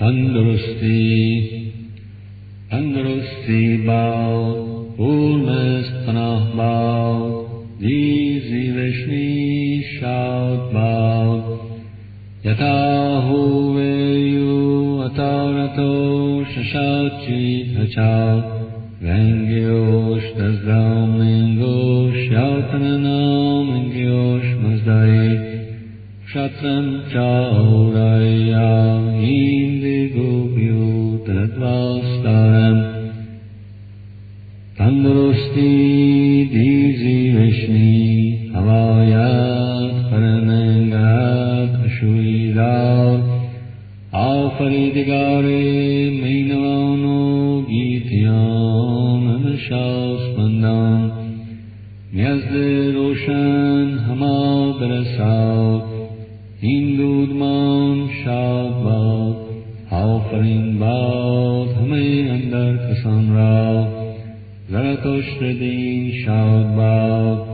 स्ति अङ्गरोऽस्ति वास्तना वाीशाद्वा यथा होवेता रथो शशाचि च व्यङ्ग्योष्ठोशातननामङ्ग्योष्मस् दे क्षत्रं चोरायि آفرین باد همه اندر کسان را. زرتشت دین شاد باد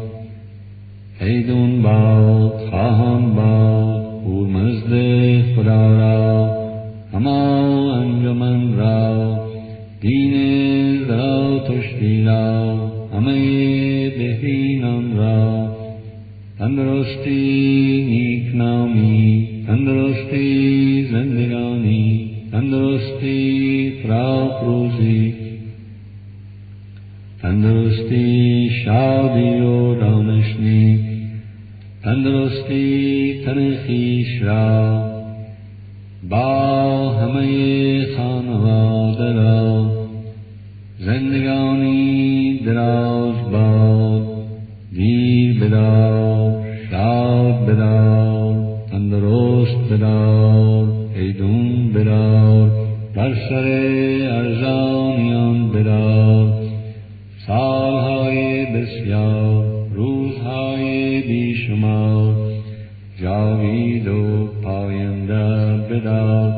ایدون باد خواهان باد هورمزد خدا را هما انجمن را دین زرتشتی را همه بهینان را تندرستی نیکنامی تندرستی زندگانی تندرستی فراق روزی تندرستی شادی و دانشنی تندرستی تن خویش را با همه خانواده را زندگانی دراز باد دیر بدار شاد بدار تندرست بدار ایدون بدار بر سر ارزانیان سالهای بسیار روزهای بیشمار جاوید و پاینده بدار.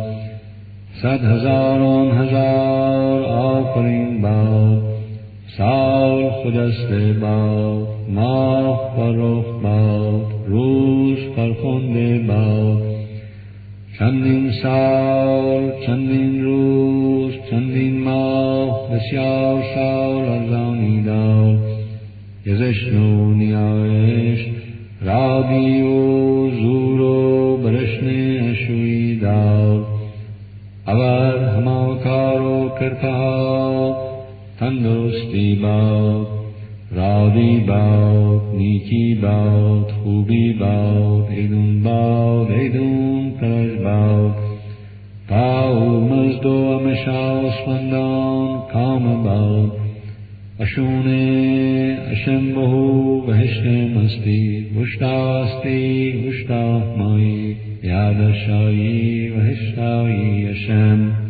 صد هزاران هزار آفرین باد سال خجسته باد ماه فرخ باد روز فرخنده باد چندین سال چندین روز چندین ماه بسیار سال. یزشن و نیایش رادی و زور و برشن اشوی دار اول هما کار و کرتا تندرستی باد رادی باد نیکی باد خوبی باد ایدون باد ایدون پرش باد پاو مزد و امشاسمندان کام باد بهشت مستی هشتاستی هشتاف مایی یادشایی و هشتایی اشم